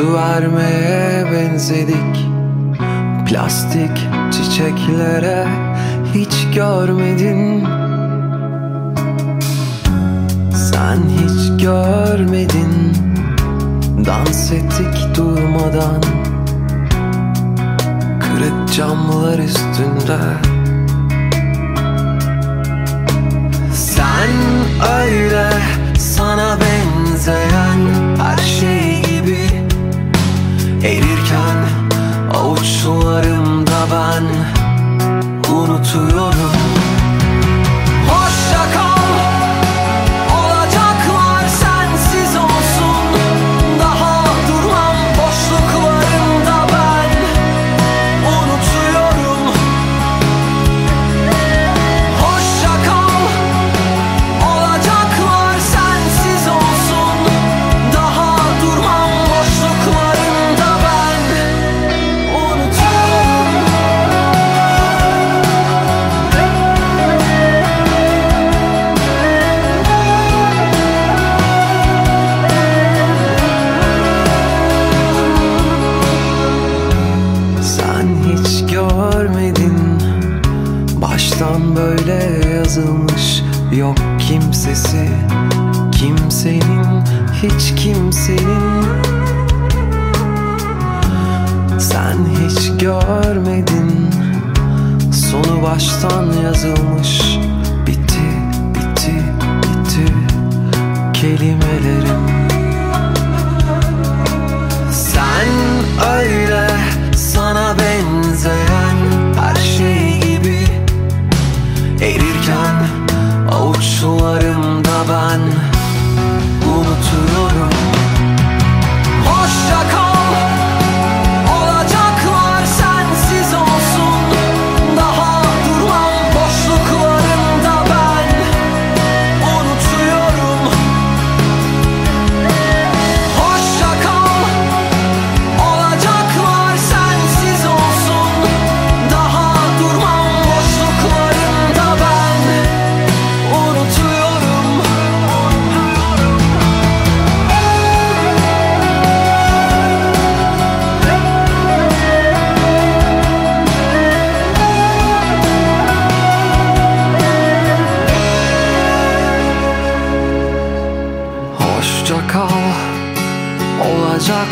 Su vermeye benzedik. Plastik çiçeklere hiç görmedin. Sen hiç görmedin. Dans ettik durmadan. Kırık camlar üstünde. Erirken avuçlarımda ben unutuyorum Baştan böyle yazılmış Yok kimsesi. Kimsenin Hiç kimsenin. Sen hiç görmedin. Sonu baştan yazılmış. Bitti, bitti, bitti Kelimelerim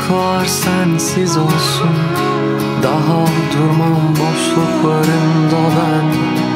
Olacaklar sensiz olsun. Daha durmam boşluklarında ben